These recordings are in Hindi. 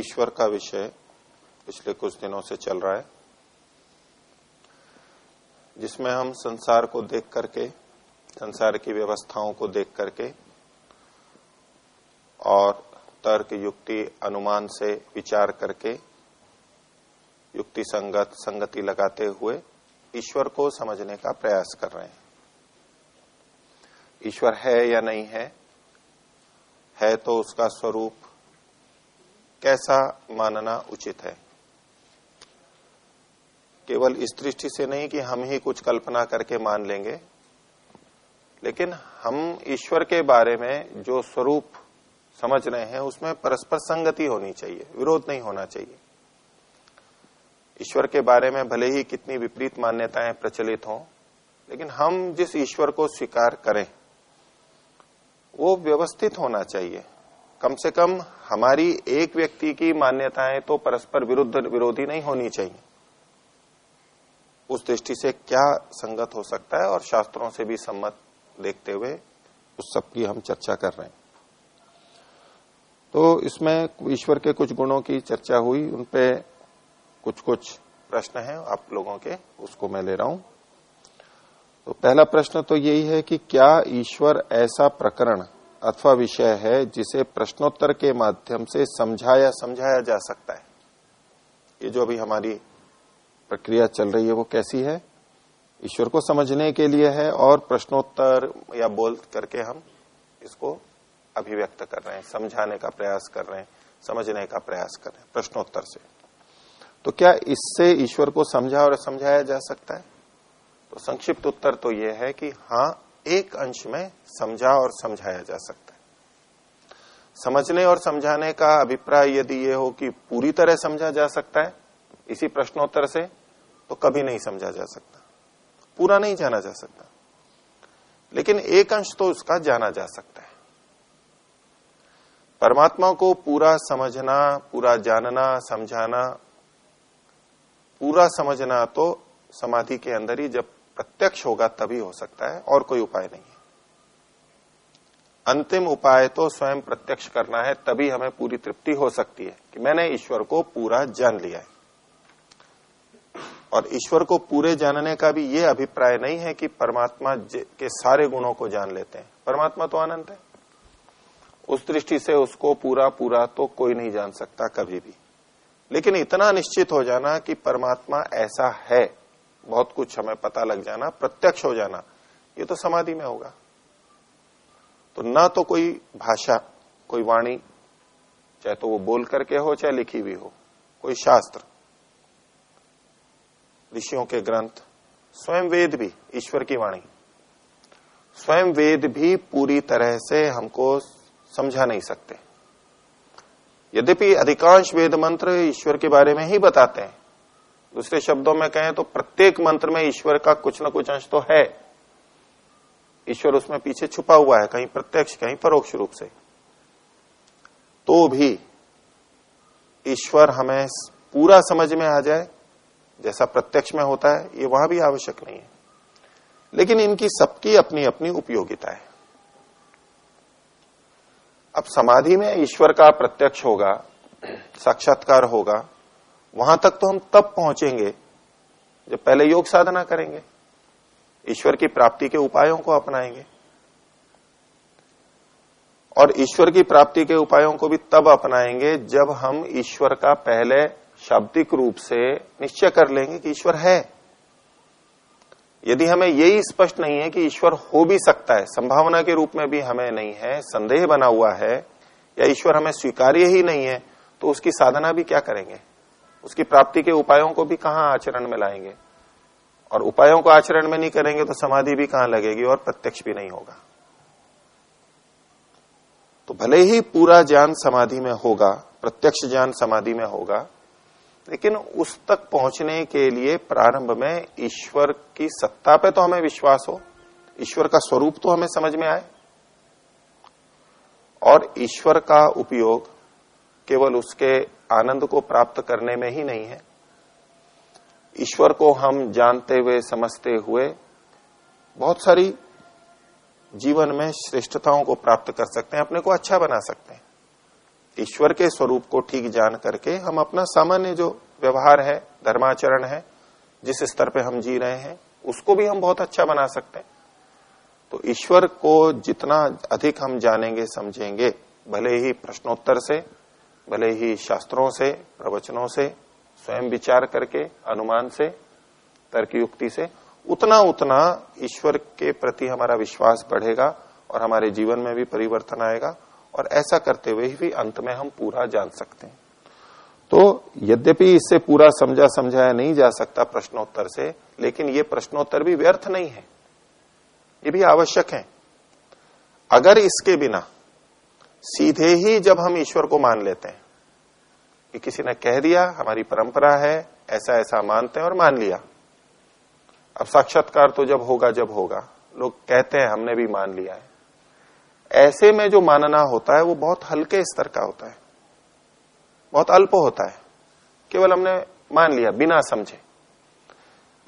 ईश्वर का विषय पिछले कुछ दिनों से चल रहा है, जिसमें हम संसार को देख करके, संसार की व्यवस्थाओं को देख करके और तर्क, युक्ति, अनुमान से विचार करके युक्ति संगत, संगति लगाते हुए ईश्वर को समझने का प्रयास कर रहे हैं। ईश्वर है या नहीं है है तो उसका स्वरूप कैसा मानना उचित है? केवल इस दृष्टि से नहीं कि हम ही कुछ कल्पना करके मान लेंगे, लेकिन हम ईश्वर के बारे में जो स्वरूप समझ रहे हैं, उसमें परस्पर संगति होनी चाहिए, विरोध नहीं होना चाहिए। ईश्वर के बारे में भले ही कितनी विपरीत मान्यताएँ प्रचलित हों, लेकिन हम जिस ईश्वर को स्वीकार करें, वो व्यवस्थित होना चाहिए। कम से कम हमारी एक व्यक्ति की मान्यताएँ तो परस्पर विरुद्ध विरोधी नहीं होनी चाहिए। उस दृष्टि से क्या संगत हो सकता है और शास्त्रों से भी सम्मत देखते हुए उस सब की हम चर्चा कर रहे हैं। तो इसमें ईश्वर के कुछ गुणों की चर्चा हुई उनपे कुछ कुछ प्रश्न हैं, आप लोगों के, उसको मैं ले रहा हूँ। तो पहला प्रश्न तो यही है कि क्या ईश्वर ऐसा प्रकरण अथवा विषय है जिसे प्रश्नोत्तर के माध्यम से समझाया समझाया जा सकता है। ये जो अभी हमारी प्रक्रिया चल रही है, वो कैसी है? ईश्वर को समझने के लिए है और प्रश्नोत्तर या बोल करके हम इसको अभिव्यक्त कर रहे हैं, समझाने का प्रयास कर रहे हैं, समझने का प्रयास कर रहे हैं प्रश्नोत्तर से। तो क्या इससे ईश्वर को समझा और समझाया जा सकता है? तो संक्षिप्त उत्तर तो यह है कि हाँ एक अंश में समझा और समझाया जा सकता है। समझने और समझाने का अभिप्राय यदि ये हो कि पूरी तरह समझा जा सकता है, इसी प्रश्नोत्तर से तो कभी नहीं समझा जा सकता। पूरा नहीं जाना जा सकता। लेकिन एक अंश तो उसका जाना जा सकता है। परमात्मा को पूरा समझना, पूरा जानना, समझाना, पूरा समझना तो समाधि के अंदर ही जब प्रत्यक्ष होगा तभी हो सकता है, और कोई उपाय नहीं है। अंतिम उपाय तो स्वयं प्रत्यक्ष करना है, तभी हमें पूरी तृप्ति हो सकती है कि मैंने ईश्वर को पूरा जान लिया है। और ईश्वर को पूरे जानने का भी ये अभिप्राय नहीं है कि परमात्मा के सारे गुणों को जान लेते हैं। परमात्मा तो अनंत है। उस दृष्टि से उसको पूरा पूरा तो कोई नहीं जान सकता कभी भी। लेकिन इतना निश्चित हो जाना कि परमात्मा ऐसा है। बहुत कुछ हमें पता लग जाना, प्रत्यक्ष हो जाना, ये तो समाधि में होगा। तो न तो कोई भाषा, कोई वाणी, चाहे तो वो बोल करके हो, चाहे लिखी हुई हो, कोई शास्त्र। ऋषियों के ग्रंथ, स्वयं वेद भी, ईश्वर की वाणी। स्वयं वेद भी पूरी तरह से हमको समझा नहीं सकते। यद्यपि अधिकांश वेद मंत्र ईश्वर के बारे में ही बताते हैं दूसरे शब्दों में कहें तो प्रत्येक मंत्र में ईश्वर का कुछ ना कुछ अंश तो है। ईश्वर उसमें पीछे छुपा हुआ है, कहीं प्रत्यक्ष, कहीं परोक्ष रूप से। तो भी ईश्वर हमें पूरा समझ में आ जाए, जैसा प्रत्यक्ष में होता है, ये वहाँ भी आवश्यक नहीं है। लेकिन इनकी सबकी अपनी अपनी उपयोगिता है। अब समाधि में ईश्वर का प्रत्यक्ष होगा, साक्षात्कार होगा वहाँ तक तो हम तब पहुँचेंगे जब पहले योग साधना करेंगे। ईश्वर की प्राप्ति के उपायों को अपनाएँगे। और ईश्वर की प्राप्ति के उपायों को भी तब अपनाएँगे जब हम ईश्वर का पहले शाब्दिक रूप से निश्चय कर लेंगे कि ईश्वर है। यदि हमें यही स्पष्ट नहीं है कि ईश्वर हो भी सकता है, संभावना के रूप में भी हमें नहीं है, संदेह बना हुआ है, या ईश्वर हमें स्वीकार्य ही नहीं है तो उसकी साधना भी क्या करेंगे? उसकी प्राप्ति के उपायों को भी कहाँ आचरण में लाएँगे? और उपायों को आचरण में नहीं करेंगे तो समाधि भी कहाँ लगेगी और प्रत्यक्ष भी नहीं होगा। तो भले ही पूरा ज्ञान समाधि में होगा, प्रत्यक्ष ज्ञान समाधि में होगा, लेकिन उस तक पहुँचने के लिए प्रारंभ में ईश्वर की सत्ता पे तो हमें विश्वास हो, ईश्वर का स्वरूप तो हमें समझ में आए। और ईश्वर का उपयोग केवल उसके आनंद को प्राप्त करने में ही नहीं है। ईश्वर को हम जानते हुए, समझते हुए बहुत सारी जीवन में श्रेष्ठताओं को प्राप्त कर सकते हैं, अपने को अच्छा बना सकते हैं। ईश्वर के स्वरूप को ठीक जान करके हम अपना सामान्य जो व्यवहार है, धर्माचरण है, जिस स्तर पे हम जी रहे हैं, उसको भी हम बहुत अच्छा बना सकते हैं। तो ईश्वर को जितना अधिक हम जानेंगे, समझेंगे, भले ही प्रश्नोत्तर से भले ही शास्त्रों से, प्रवचनों से, स्वयं विचार करके, अनुमान से, तर्क युक्ति से, उतना उतना ईश्वर के प्रति हमारा विश्वास बढ़ेगा और हमारे जीवन में भी परिवर्तन आएगा और ऐसा करते हुए ही अंत में हम पूरा जान सकते हैं। तो यद्यपि इससे पूरा समझा समझाया नहीं जा सकता प्रश्नोत्तर से, लेकिन ये प्रश्नोत्तर भी व्यर्थ नहीं है। ये भी आवश्यक है। अगर इसके बिना, सीधे ही जब हम ईश्वर को मान लेते हैं कि किसी ने कह दिया, हमारी परंपरा है, ऐसा ऐसा मानते हैं और मान लिया। अब साक्षात्कार तो जब होगा जब होगा। लोग कहते हैं, हमने भी मान लिया है। ऐसे में जो मानना होता है, वो बहुत हल्के स्तर का होता है। बहुत अल्प होता है। केवल हमने मान लिया, बिना समझे।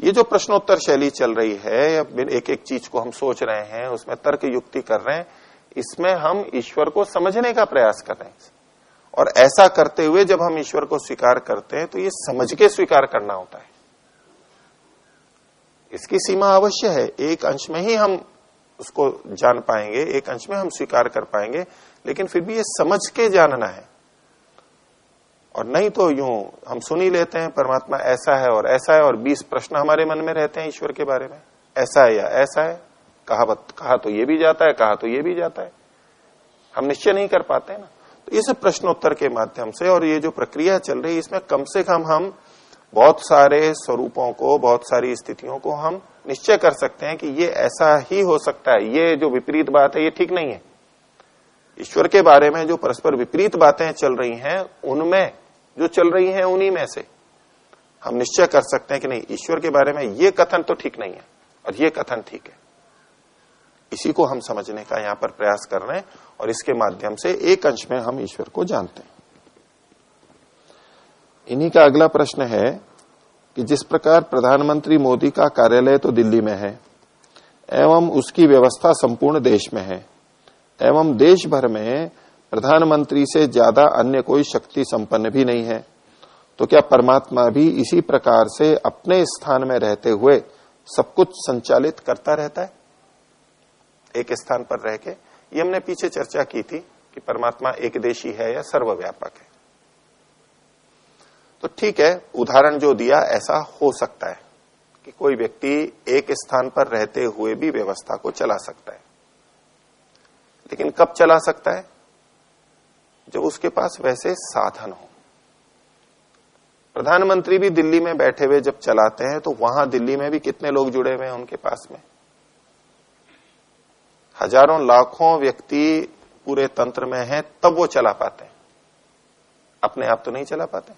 ये जो प्रश्नोत्तर शैली चल रही है एक एक चीज़ को हम सोच रहे हैं, उसमें तर्क युक्ति कर रहे हैं, इसमें हम ईश्वर को समझने का प्रयास कर रहे हैं। और ऐसा करते हुए जब हम ईश्वर को स्वीकार करते हैं तो ये समझ के स्वीकार करना होता है। इसकी सीमा अवश्य है। एक अंश में ही हम उसको जान पाएँगे, एक अंश में हम स्वीकार कर पाएँगे, लेकिन फिर भी ये समझ के जानना है। और नहीं तो यूँ हम सुन ही लेते हैं, परमात्मा ऐसा है और ऐसा है, और बीस प्रश्न हमारे मन में रहते हैं ईश्वर के बारे में। ऐसा है या ऐसा है? कहा कहा तो ये भी जाता है, कहा तो ये भी जाता है। हम निश्चय नहीं कर पाते ना। इस प्रश्नोत्तर के माध्यम से और ये जो प्रक्रिया चल रही है, इसमें कम से कम हम बहुत सारे स्वरूपों को, बहुत सारी स्थितियों को हम निश्चय कर सकते हैं कि ये ऐसा ही हो सकता है। ये जो विपरीत बात है, ये ठीक नहीं है। ईश्वर के बारे में जो परस्पर विपरीत बातें चल रही हैं, उनमें जो चल रही हैं, उन्हीं में से हम निश्चय कर सकते हैं कि नहीं, ईश्वर के बारे में ये कथन तो ठीक नहीं है और ये कथन ठीक है। इसी को हम समझने का यहाँ पर प्रयास कर रहे हैं और इसके माध्यम से एक अंश में हम ईश्वर को जानते हैं। इन्हीं का अगला प्रश्न है कि जिस प्रकार प्रधानमंत्री मोदी का कार्यालय तो दिल्ली में है, एवं उसकी व्यवस्था संपूर्ण देश में है, एवं देश भर में प्रधानमंत्री से ज़्यादा अन्य कोई शक्ति संपन्न भी नहीं है तो क्या परमात्मा भी इसी प्रकार से अपने स्थान में रहते हुए सब कुछ संचालित करता रहता है? एक स्थान पर रह के, ये हमने पीछे चर्चा की थी कि परमात्मा एक देशी है या सर्वव्यापक है। तो ठीक है, उदाहरण जो दिया, ऐसा हो सकता है कि कोई व्यक्ति एक स्थान पर रहते हुए भी व्यवस्था को चला सकता है। लेकिन कब चला सकता है? जब उसके पास वैसे साधन हो। प्रधानमंत्री भी दिल्ली में बैठे हुए जब चलाते हैं तो वहाँ दिल्ली में भी कितने लोग जुड़े हुए हैं उनके पास में? हज़ारों लाखों व्यक्ति पूरे तंत्र में हैं, तब वो चला पाते हैं। अपने आप तो नहीं चला पाते।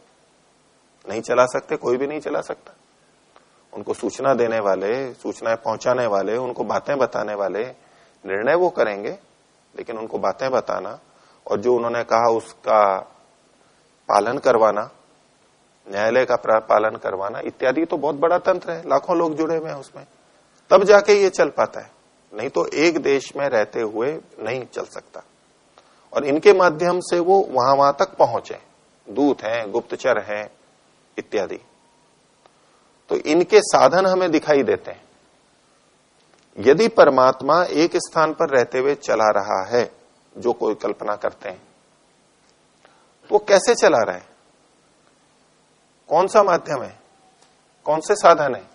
नहीं चला सकते, कोई भी नहीं चला सकता। उनको सूचना देने वाले, सूचनाएँ पहुँचाने वाले, उनको बातें बताने वाले निर्णय वो करेंगे, लेकिन उनको बातें बताना और जो उन्होंने कहा उसका पालन करवाना, न्यायालय का पालन करवाना, इत्यादि तो बहुत बड़ा तंत्र है। लाखों लोग जुड़े हुए हैं उसमें। तब जाके ये चल पाता है। नहीं तो एक देश में रहते हुए नहीं चल सकता। और इनके माध्यम से वो वहाँ वहाँ तक पहुँचे। दूत हैं, गुप्तचर हैं, इत्यादि। तो इनके साधन हमें दिखाई देते हैं। यदि परमात्मा एक स्थान पर रहते हुए चला रहा है, जो कोई कल्पना करते हैं तो वो कैसे चला रहा है? कौन सा माध्यम है? कौन से साधन है?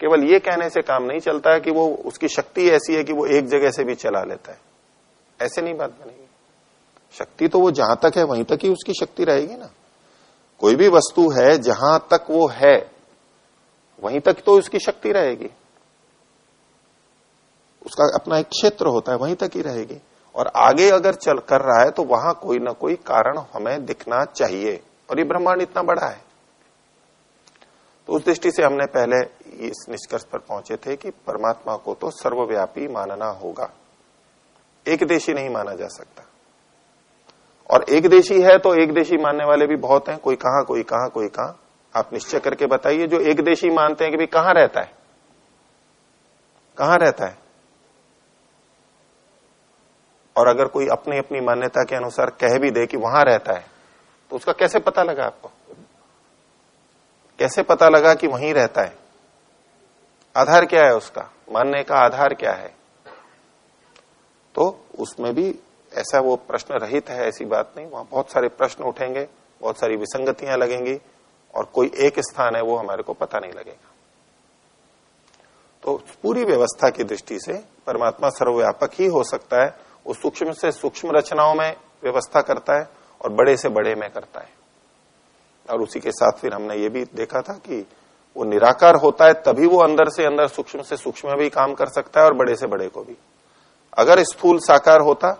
केवल ये कहने से काम नहीं चलता है कि वो, उसकी शक्ति ऐसी है कि वो एक जगह से भी चला लेता है। ऐसे नहीं बात बनेगी। शक्ति तो वो जहाँ तक है, वहीं तक ही उसकी शक्ति रहेगी ना। कोई भी वस्तु है, जहाँ तक वो है, वहीं तक तो उसकी शक्ति रहेगी। उसका अपना एक क्षेत्र होता है, वहीं तक ही रहेगी। और आगे अगर चल, कर रहा है तो वहाँ कोई ना कोई कारण हमें दिखना चाहिए। और ये ब्रह्मांड इतना बड़ा है। तो उस दृष्टि से हमने पहले इस निष्कर्ष पर पहुँचे थे कि परमात्मा को तो सर्वव्यापी मानना होगा। एक देशी नहीं माना जा सकता। और एक देशी है तो एक देशी मानने वाले भी बहुत हैं, कोई कहा कोई कहा कोई कहा। आप निश्चय करके बताइए, जो एक देशी मानते हैं कि भाई कहाँ रहता है? कहाँ रहता है? और अगर कोई अपनी अपनी मान्यता के अनुसार कह भी दे कि वहाँ रहता है तो उसका कैसे पता लगा आपको? कैसे पता लगा कि वहीं रहता है? आधार क्या है उसका? मानने का आधार क्या है? तो उसमें भी ऐसा वो प्रश्न रहित है, ऐसी बात नहीं। वहाँ बहुत सारे प्रश्न उठेंगे, बहुत सारी विसंगतियाँ लगेंगी, और कोई एक स्थान है वो हमारे को पता नहीं लगेगा। तो पूरी व्यवस्था की दृष्टि से परमात्मा सर्वव्यापक ही हो सकता है। वो सूक्ष्म से सूक्ष्म रचनाओं में व्यवस्था करता है और बड़े से बड़े में करता है। और उसी के साथ फिर हमने ये भी देखा था कि वो निराकार होता है, तभी वो अंदर से अंदर सूक्ष्म से सूक्ष्म भी काम कर सकता है और बड़े से बड़े को भी। अगर स्थूल साकार होता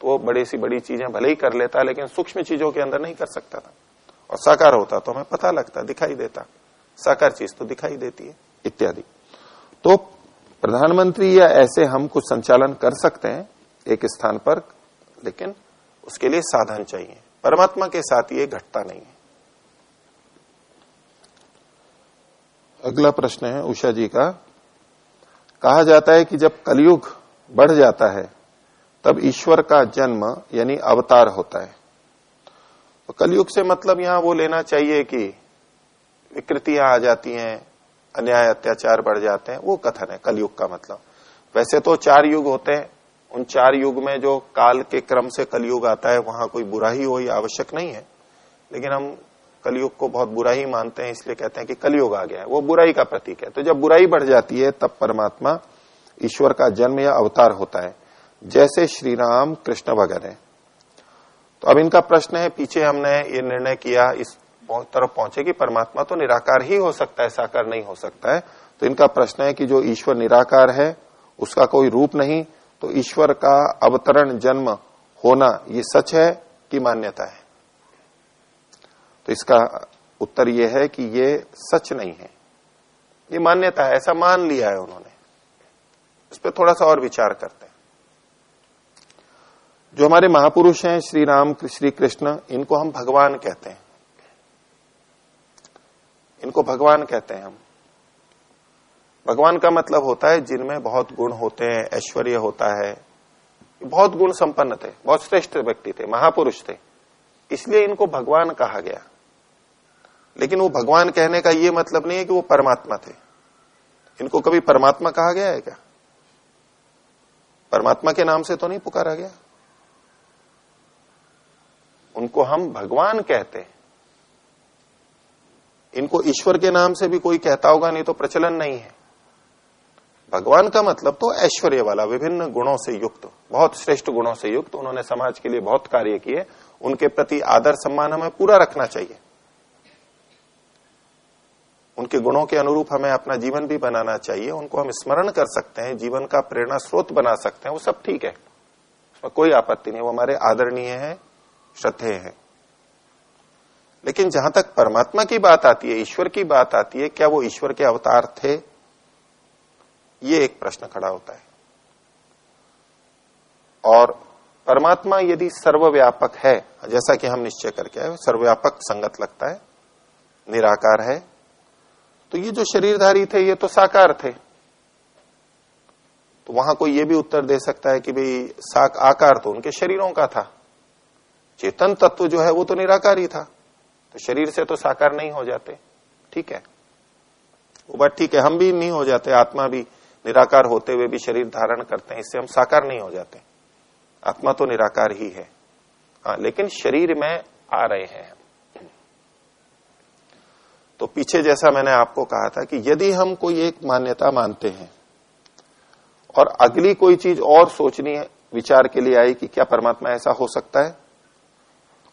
तो वो बड़ी सी बड़ी चीज़ें भले ही कर लेता, लेकिन सूक्ष्म चीज़ों के अंदर नहीं कर सकता था। और साकार होता तो हमें पता लगता, दिखाई देता। साकार चीज़ तो दिखाई देती है, इत्यादि। तो प्रधानमंत्री या ऐसे हम कुछ संचालन कर सकते हैं एक स्थान पर, लेकिन उसके लिए साधन चाहिए। परमात्मा के साथ ये घटता नहीं है। अगला प्रश्न है उषा जी का। कहा जाता है कि जब कलयुग बढ़ जाता है, तब ईश्वर का जन्म यानी अवतार होता है। तो कलयुग से मतलब यहाँ वो लेना चाहिए कि विकृतियाँ आ जाती हैं, अन्याय, अत्याचार बढ़ जाते हैं, वो कथन है, कलयुग का मतलब। वैसे तो चार युग होते हैं, उन चार युग में जो काल के क्रम से कलयुग आता है, वहाँ कोई बुरा ही हो आवश्यक नहीं है। लेकिन हम कलयुग को बहुत बुरा ही मानते हैं, इसलिए कहते हैं कि कलयुग आ गया है। वो बुराई का प्रतीक है। तो जब बुराई बढ़ जाती है, तब परमात्मा ईश्वर का जन्म या अवतार होता है। जैसे श्री राम कृष्ण वगैरह। तो अब इनका प्रश्न है, पीछे हमने ये निर्णय किया, इस तरफ़ पहुँचे कि परमात्मा तो निराकार ही हो सकता है, साकार नहीं हो सकता है। तो इनका प्रश्न है कि जो ईश्वर निराकार है, उसका कोई रूप नहीं। तो ईश्वर का अवतरण जन्म होना, ये सच है कि मान्यता है? तो इसका उत्तर यह है कि ये सच नहीं है। ये मान्यता है, ऐसा मान लिया है उन्होंने। इस पर थोड़ा सा और विचार करते हैं। जो हमारे महापुरुष हैं, श्री राम, श्री कृष्ण, इनको हम भगवान कहते हैं। इनको भगवान कहते हैं हम। भगवान का मतलब होता है जिनमें बहुत गुण होते हैं, ऐश्वर्य होता है। बहुत गुण संपन्न थे, बहुत श्रेष्ठ व्यक्ति थे, महापुरुष थे। इसलिए इनको भगवान कहा गया। लेकिन वो भगवान कहने का ये मतलब नहीं है कि वो परमात्मा थे। इनको कभी परमात्मा कहा गया है क्या? परमात्मा के नाम से तो नहीं पुकारा गया। उनको हम भगवान कहते इनको ईश्वर के नाम से भी कोई कहता होगा, नहीं तो प्रचलन नहीं है। भगवान का मतलब तो ऐश्वर्य वाला, विभिन्न गुणों से युक्त, बहुत श्रेष्ठ गुणों से युक्त, उन्होंने समाज के लिए बहुत कार्य किए, उनके प्रति आदर सम्मान हमें पूरा रखना चाहिए। उनके गुणों के अनुरूप हमें अपना जीवन भी बनाना चाहिए, उनको हम स्मरण कर सकते हैं, जीवन का प्रेरणा स्रोत बना सकते हैं, वो सब ठीक है। उसमें कोई आपत्ति नहीं, वो हमारे आदरणीय है, श्रद्धेय है। लेकिन जहाँ तक परमात्मा की बात आती है, ईश्वर की बात आती है, क्या वो ईश्वर के अवतार थे? ये एक प्रश्न खड़ा होता है। और परमात्मा यदि सर्वव्यापक है, जैसा कि हम निश्चय करके आए, सर्वव्यापक संगत लगता है, निराकार है तो ये जो शरीरधारी थे, ये तो साकार थे। तो वहाँ कोई ये भी उत्तर दे सकता है कि भाई, साक, आकार तो उनके शरीरों का था। चेतन तत्व जो है, वो तो निराकार ही था। तो शरीर से तो साकार नहीं हो जाते। ठीक है? वो बात ठीक है, हम भी नहीं हो जाते, आत्मा भी निराकार होते हुए भी शरीर धारण करते हैं, इससे हम साकार नहीं हो जाते। आत्मा तो निराकार ही है। हाँ लेकिन शरीर में आ रहे हैं। तो पीछे जैसा मैंने आपको कहा था कि यदि हम कोई एक मान्यता मानते हैं और अगली कोई चीज़ और सोचनी है, विचार के लिए आई कि क्या परमात्मा ऐसा हो सकता है,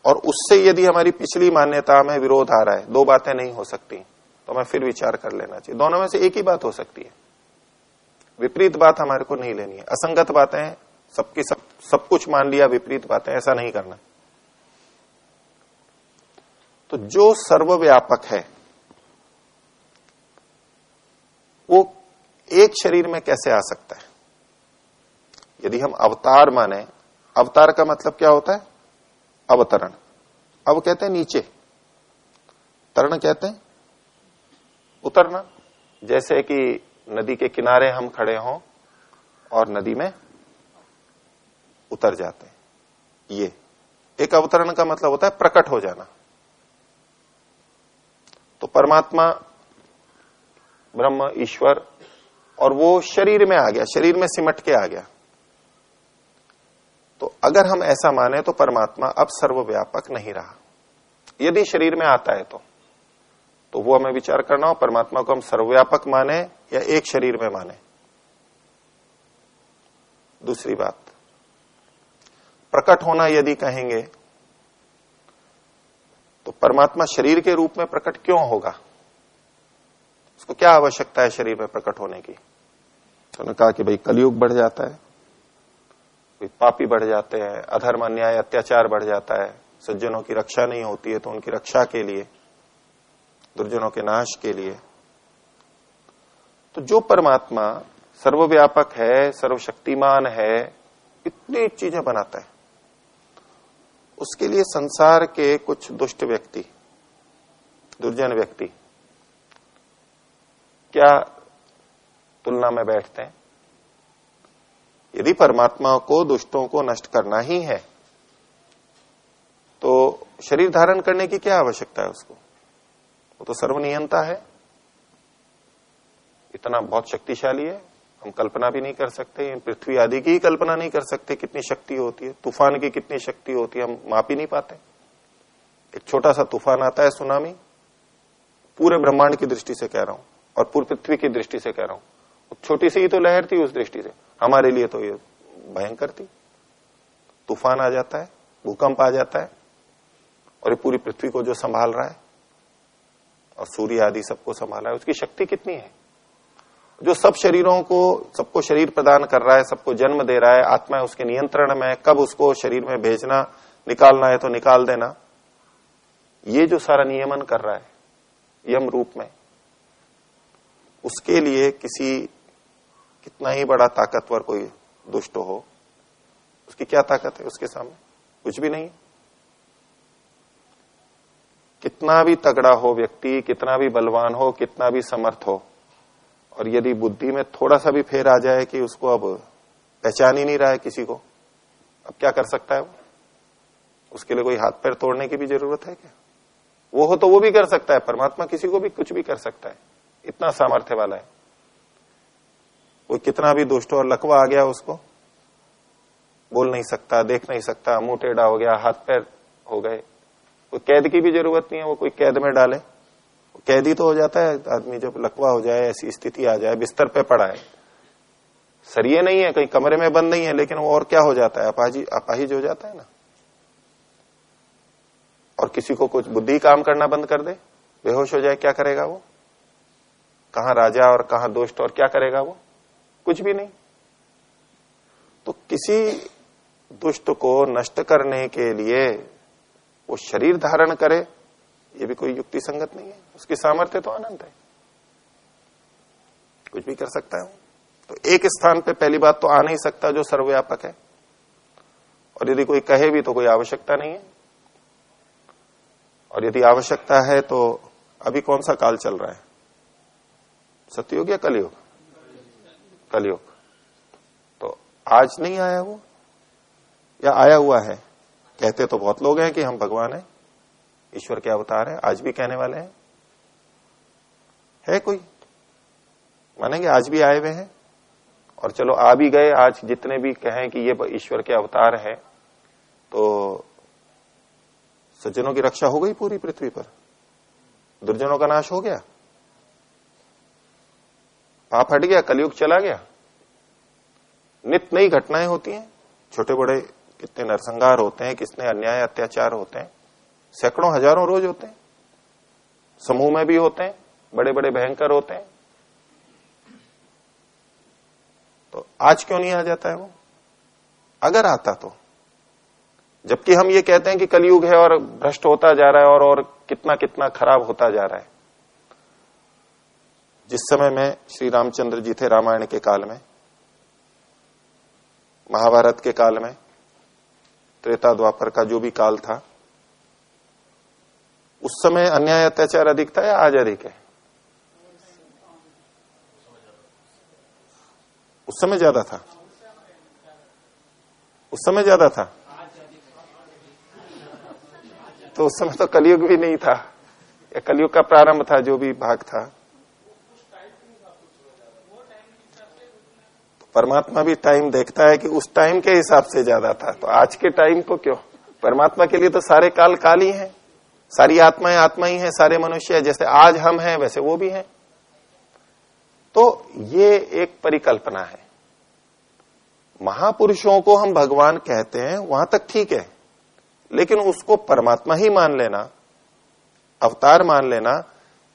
और उससे यदि हमारी पिछली मान्यता में विरोध आ रहा है, दो बातें नहीं हो सकती तो हमें फिर विचार कर लेना चाहिए। दोनों में से एक ही बात हो सकती है। विपरीत बात हमारे को नहीं लेनी है। असंगत बातें, सबकी सब सब कुछ मान लिया, विपरीत बातें, ऐसा नहीं करना। तो जो सर्वव्यापक है वो एक शरीर में कैसे आ सकता है? यदि हम अवतार माने, अवतार का मतलब क्या होता है? अवतरण। अब कहते हैं नीचे। तरण कहते हैं? उतरना। जैसे कि नदी के किनारे हम खड़े हों और नदी में उतर जाते हैं। ये। एक अवतरण का मतलब होता है प्रकट हो जाना। तो परमात्मा, ब्रह्म, ईश्वर और वो शरीर में आ गया, शरीर में सिमट के आ गया। तो अगर हम ऐसा माने तो परमात्मा अब सर्वव्यापक नहीं रहा। यदि शरीर में आता है तो तो वो हमें विचार करना हो, परमात्मा को हम सर्वव्यापक माने या एक शरीर में माने। दूसरी बात, प्रकट होना यदि कहेंगे तो परमात्मा शरीर के रूप में प्रकट क्यों होगा? उसको क्या आवश्यकता है शरीर में प्रकट होने की? तो उन्होंने कहा कि भाई कलयुग बढ़ जाता है, कोई पापी बढ़ जाते हैं, अधर्म, अन्याय, अत्याचार बढ़ जाता है, सज्जनों की रक्षा नहीं होती है तो उनकी रक्षा के लिए, दुर्जनों के नाश के लिए। तो जो परमात्मा सर्वव्यापक है, सर्वशक्तिमान है, इतनी चीज़ें बनाता है। उसके लिए संसार के कुछ दुष्ट व्यक्ति, दुर्जन व्यक्ति, क्या तुलना में बैठते हैं। यदि परमात्मा को, दुष्टों को नष्ट करना ही है तो शरीर धारण करने की क्या आवश्यकता है उसको? वो तो सर्वनियंता है। इतना बहुत शक्तिशाली है, हम कल्पना भी नहीं कर सकते, पृथ्वी आदि की ही कल्पना नहीं कर सकते कितनी शक्ति होती है, तूफ़ान की कितनी शक्ति होती है, हम माप ही नहीं पाते। एक छोटा सा तूफ़ान आता है, सुनामी, पूरे ब्रह्मांड की दृष्टि से कह रहा हूँ, और पूरी पृथ्वी की दृष्टि से कह रहा हूँ। छोटी सी ही तो लहर थी उस दृष्टि से। हमारे लिए तो ये भयंकर थी। तूफ़ान आ जाता है, भूकंप आ जाता है, और ये पूरी पृथ्वी को जो संभाल रहा है, और सूर्य आदि सबको संभाल रहा है, उसकी शक्ति कितनी है? जो सब शरीरों को, सबको शरीर प्रदान कर रहा है, सबको जन्म दे रहा है, आत्मा है, उसके नियंत्रण में कब उसको शरीर में भेजना, निकालना है तो निकाल देना। ये जो सारा नियमन कर रहा है, यम रूप में, उसके लिए किसी कितना ही बड़ा ताकतवर कोई दुष्ट हो, उसकी क्या ताकत है उसके सामने? कुछ भी नहीं। कितना भी तगड़ा हो व्यक्ति, कितना भी बलवान हो, कितना भी समर्थ हो, और यदि बुद्धि में थोड़ा सा भी फेर आ जाए कि उसको अब पहचान ही नहीं रहा है किसी को, अब क्या कर सकता है वो? उसके लिए कोई हाथ पैर तोड़ने की भी ज़रूरत है क्या? वो हो तो वो भी कर सकता है, परमात्मा किसी को भी कुछ भी कर सकता है। इतना सामर्थ्य वाला है। वो कितना भी दुष्ट और लकवा आ गया उसको, बोल नहीं सकता, देख नहीं सकता, मुँह टेढ़ा हो गया, हाथ पैर हो गए। कोई कैद की भी ज़रूरत नहीं है, वो कोई कैद में डाले। कैदी तो हो जाता है, आदमी जब लकवा हो जाए, ऐसी स्थिति आ जाए, बिस्तर पे पड़ा है। सरिये नहीं है, कहीं कमरे में बंद नहीं है, लेकिन वो और क्या हो जाता है? अपाजी अपाहिज हो जाता है ना। और किसी को कुछ बुद्धि काम करना बंद कर दे। बेहोश हो जाए, क्या करेगा वो? कहा राजा और कहा दोस्त और क्या करेगा वो? कुछ भी नहीं। तो किसी दुष्ट को नष्ट करने के लिए वो शरीर धारण करे, ये भी कोई युक्ति संगत नहीं है। उसकी सामर्थ्य तो अनंत है। कुछ भी कर सकता है तो एक स्थान पे पहली बात तो आ नहीं सकता जो सर्वव्यापक है। और यदि कोई कहे भी तो कोई आवश्यकता नहीं है। और यदि आवश्यकता है तो अभी कौन सा काल चल रहा है? सतयुग या कलयुग? कलयुग। तो आज नहीं आया वो? या आया हुआ है? कहते तो बहुत लोग हैं कि हम भगवान हैं। ईश्वर के अवतार है, आज भी कहने वाले हैं। है कोई? मानेंगे आज भी आए हुए हैं? और चलो आ भी गए, आज जितने भी कहें कि ये ईश्वर के अवतार है तो सज्जनों की रक्षा हो गई पूरी पृथ्वी पर? दुर्जनों का नाश हो गया? पाप हट गया, कलयुग चला गया। नित नई घटनाएँ होती हैं। छोटे बड़े कितने नरसंहार होते हैं, कितने अन्याय अत्याचार होते हैं। सैकड़ों, हज़ारों रोज होते हैं। समूह में भी होते हैं बड़े बड़े भयंकर होते हैं। तो आज क्यों नहीं आ जाता है वो? अगर आता तो। जबकि हम ये कहते हैं कि कलयुग है और भ्रष्ट होता जा रहा है और और कितना कितना खराब होता जा रहा है। जिस समय में श्री रामचंद्र जी थे रामायण के काल में, महाभारत के काल में त्रेता द्वापर का जो भी काल था, उस समय अन्याय अत्याचार अधिक था या आज अधिक है? उस समय ज़्यादा था। उस समय ज़्यादा था। तो उस समय तो कलयुग भी नहीं था, या कलयुग का प्रारंभ था, जो भी भाग था। परमात्मा भी टाइम देखता है कि उस टाइम के हिसाब से ज़्यादा था। तो आज के टाइम को क्यों? परमात्मा के लिए तो सारे काल काल ही है। सारी आत्माएँ आत्मा ही है, सारे मनुष्य है। जैसे आज हम हैं, वैसे वो भी हैं। तो ये एक परिकल्पना है। महापुरुषों को हम भगवान कहते हैं, वहाँ तक ठीक है। लेकिन उसको परमात्मा ही मान लेना, अवतार मान लेना,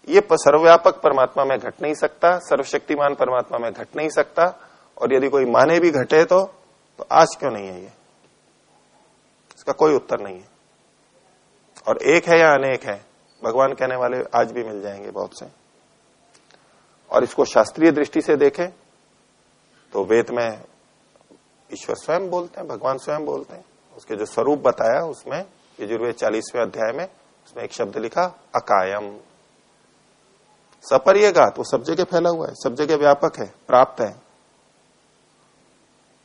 ये सर्वव्यापक परमात्मा में घट नहीं सकता, सर्वशक्तिमान परमात्मा में घट नहीं सकता। और यदि कोई माने भी घटे तो, तो आज क्यों नहीं है ये? इसका कोई उत्तर नहीं है। और एक है या अनेक है भगवान कहने वाले आज भी मिल जाएँगे बहुत से। और इसको शास्त्रीय दृष्टि से देखें तो वेद में ईश्वर स्वयं बोलते हैं भगवान स्वयं बोलते हैं। उसके जो स्वरूप बताया उसमें यजुर्वेद चालीसवें अध्याय में उसमें एक शब्द लिखा अकायम। सपर्यगात वो सब जगह फैला हुआ है सब जगह व्यापक है प्राप्त है।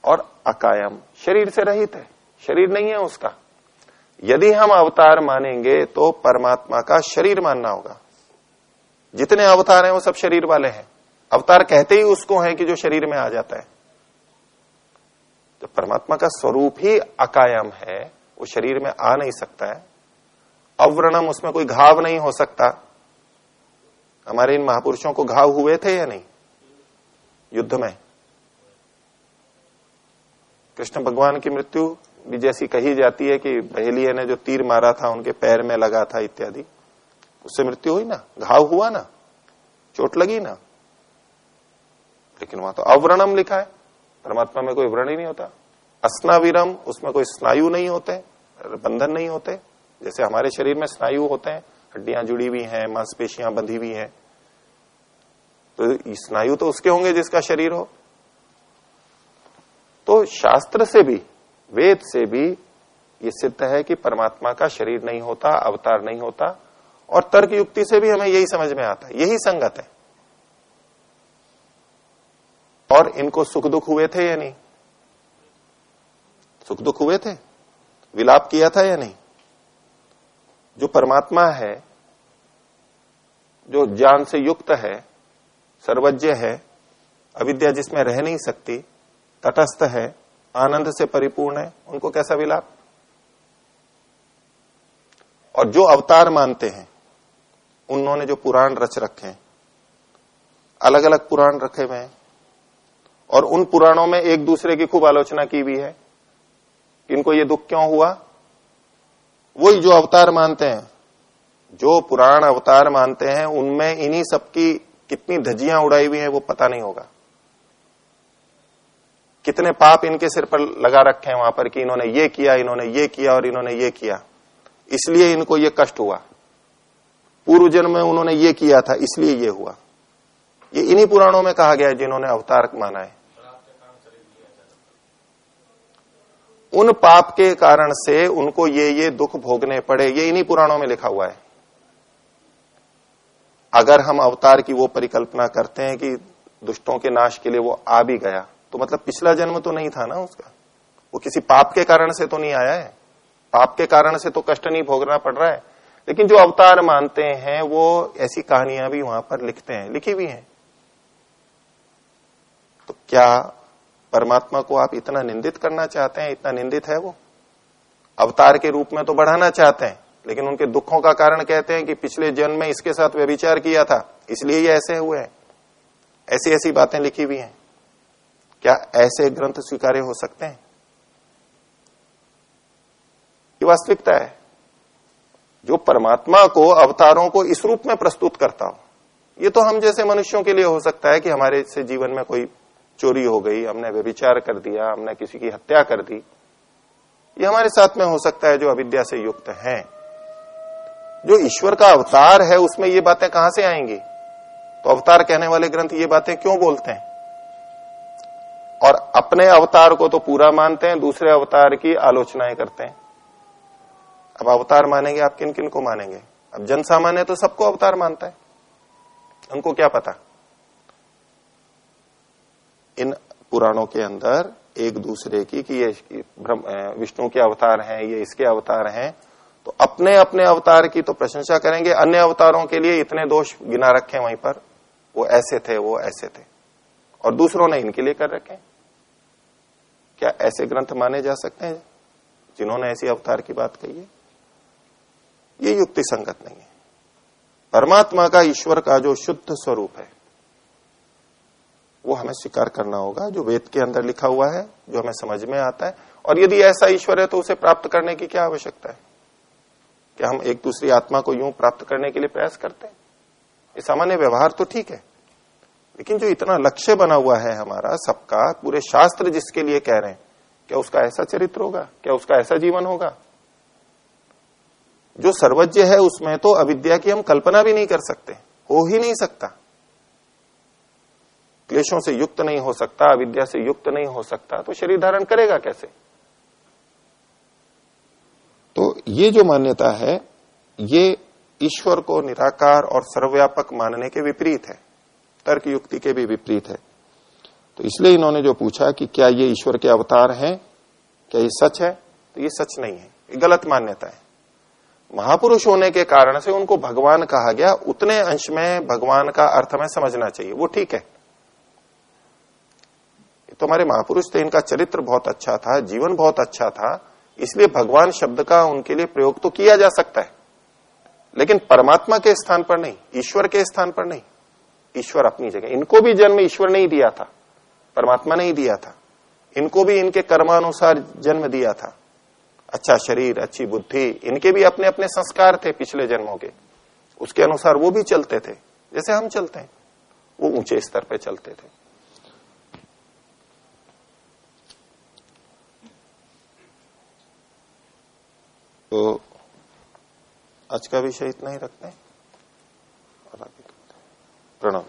और अकायम, शरीर से रहित है, शरीर नहीं है उसका। यदि हम अवतार मानेंगे तो परमात्मा का शरीर मानना होगा। जितने अवतार हैं वो सब शरीर वाले हैं। अवतार कहते ही उसको है कि जो शरीर में आ जाता है। तो परमात्मा का स्वरूप ही अकायम है, वो शरीर में आ नहीं सकता है। अव्रणम, उसमें कोई घाव नहीं हो सकता। हमारे इन महापुरुषों को घाव हुए थे या नहीं? युद्ध में। कृष्ण भगवान की मृत्यु भी जैसी कही जाती है कि बहेलिया ने जो तीर मारा था, उनके पैर में लगा था इत्यादि। उससे मृत्यु हुई ना? घाव हुआ ना? चोट लगी ना? लेकिन वहाँ तो अव्रणम लिखा है। परमात्मा में कोई व्रण ही नहीं होता। अस्नाविरम, उसमें कोई स्नायु नहीं होते, बंधन नहीं होते। जैसे हमारे शरीर में स्नायु होते हैं, हड्डियाँ जुड़ी हुई हैं, मांसपेशियाँ बंधी हुई हैं। तो स्नायु तो उसके होंगे जिसका शरीर हो। तो शास्त्र से भी, वेद से भी ये सिद्ध है कि परमात्मा का शरीर नहीं होता, अवतार नहीं होता, और तर्क युक्ति से भी हमें यही समझ में आता है, यही संगत है। और इनको सुख दुख हुए थे या नहीं? सुख दुख हुए थे? विलाप किया था या नहीं? जो परमात्मा है, जो ज्ञान से युक्त है, सर्वज्ञ है, अविद्या जिसमें रह नहीं सकती तटस्थ है, आनंद से परिपूर्ण है, उनको कैसा विलाप और जो अवतार मानते हैं, उन्होंने जो पुराण रच रखे हैं अलग अलग पुराण रखे हुए हैं, और उन पुराणों में एक दूसरे की खूब आलोचना की हुई है इनको ये दुख क्यों हुआ? वही जो अवतार मानते हैं, जो पुराण अवतार मानते हैं, उनमें इन्हीं सबकी कितनी धजियाँ उड़ाई हुई हैं वो पता नहीं होगा। कितने पाप इनके सिर पर लगा रखे हैं वहाँ पर कि इन्होंने ये किया, इन्होंने ये किया और इन्होंने ये किया। इसलिए इनको ये कष्ट हुआ। पूर्व जन्म में उन्होंने ये किया था, इसलिए ये हुआ। ये इन्हीं पुराणों में कहा गया है जिन्होंने अवतार माना है। उन पाप के कारण से उनको ये ये दुख भोगने पड़े। ये इन्हीं पुराणों में लिखा हुआ है। अगर हम अवतार की वो परिकल्पना करते हैं कि दुष्टों के नाश के लिए वो आ भी गया तो मतलब पिछला जन्म तो नहीं था ना उसका। वो किसी पाप के कारण से तो नहीं आया है। पाप के कारण से तो कष्ट नहीं भोगना पड़ रहा है। लेकिन जो अवतार मानते हैं, वो ऐसी कहानियाँ भी वहाँ पर लिखते हैं, लिखी हुई हैं। तो क्या परमात्मा को आप इतना निंदित करना चाहते हैं? इतना निंदित है वो? अवतार के रूप में तो बढ़ाना चाहते हैं, लेकिन उनके दुखों का कारण कहते हैं कि पिछले जन्म में इसके साथ व्यभिचार किया था, इसलिए ये ऐसे हुए हैं। ऐसी ऐसी बातें लिखी हुई हैं। क्या ऐसे ग्रंथ स्वीकार्य हो सकते हैं? ये वास्तविकता है। जो परमात्मा को अवतारों को इस रूप में प्रस्तुत करता हो, ये तो हम जैसे मनुष्यों के लिए हो सकता है कि हमारे से जीवन में कोई चोरी हो गई, हमने व्यभिचार कर दिया, हमने किसी की हत्या कर दी। ये हमारे साथ में हो सकता है जो अविद्या से युक्त है। जो ईश्वर का अवतार है, उसमें ये बातें कहाँ से आएँगी? तो अवतार कहने वाले ग्रंथ ये बातें क्यों बोलते हैं? और अपने अवतार को तो पूरा मानते हैं, दूसरे अवतार की आलोचनाएँ करते हैं। अब अवतार मानेंगे, आप किन किन को मानेंगे? अब जन सामान्य तो सबको अवतार मानता है। उनको क्या पता? इन पुराणों के अंदर एक दूसरे की कि ये विष्णु के अवतार हैं, ये इसके अवतार हैं तो अपने अपने अवतार की तो प्रशंसा करेंगे। अन्य अवतारों के लिए इतने दोष गिना रखे वहीं पर। वो ऐसे थे, वो ऐसे थे। और दूसरों ने इनके लिए कर रखे क्या ऐसे ग्रंथ माने जा सकते हैं जिन्होंने ऐसी अवतार की बात कही है? ये युक्ति संगत नहीं है। परमात्मा का ईश्वर का जो शुद्ध स्वरूप है, वो हमें स्वीकार करना होगा, जो वेद के अंदर लिखा हुआ है, जो हमें समझ में आता है। और यदि ऐसा ईश्वर है तो उसे प्राप्त करने की क्या आवश्यकता है? क्या हम एक दूसरी आत्मा को यूँ प्राप्त करने के लिए प्रयास करते हैं? ये सामान्य व्यवहार तो ठीक है। लेकिन जो इतना लक्ष्य बना हुआ है हमारा सबका, पूरे शास्त्र जिसके लिए कह रहे हैं, क्या उसका ऐसा चरित्र होगा? क्या उसका ऐसा जीवन होगा? जो सर्वज्ञ है उसमें तो अविद्या की हम कल्पना भी नहीं कर सकते, हो ही नहीं सकता। क्लेशों से युक्त नहीं हो सकता, अविद्या से युक्त नहीं हो सकता तो शरीर धारण करेगा कैसे? तो ये जो मान्यता है, ये ईश्वर को निराकार और सर्वव्यापक मानने के विपरीत है। तर्क युक्ति के भी विपरीत है। तो इसलिए इन्होंने जो पूछा कि क्या ये ईश्वर के अवतार हैं, क्या ये सच है तो ये सच नहीं है, ये गलत मान्यता है। महापुरुष होने के कारण से उनको भगवान कहा गया, उतने अंश में भगवान का अर्थ में समझना चाहिए, वो ठीक है। तो हमारे महापुरुष थे, इनका चरित्र बहुत अच्छा था, जीवन बहुत अच्छा था, इसलिए भगवान शब्द का उनके लिए प्रयोग तो किया जा सकता है। लेकिन परमात्मा के स्थान पर नहीं, ईश्वर के स्थान पर नहीं। ईश्वर अपनी जगह। इनको भी जन्म ईश्वर नहीं दिया था, परमात्मा नहीं दिया था। इनको भी इनके कर्मानुसार जन्म दिया था। अच्छा शरीर, अच्छी बुद्धि, इनके भी अपने अपने संस्कार थे पिछले जन्मों के। उसके अनुसार वो भी चलते थे, जैसे हम चलते हैं। वो ऊँचे स्तर पर चलते थे। तो आज का विषय इतना ही रखते हैं। प्रणव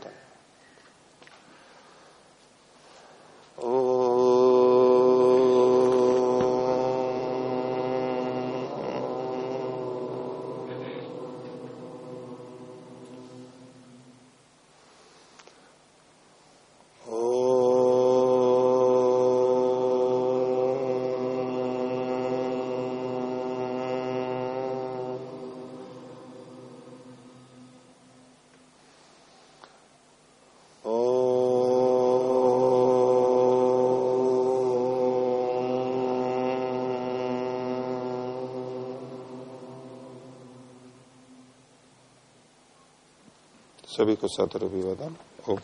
सभी को सतर अभिवादन ओम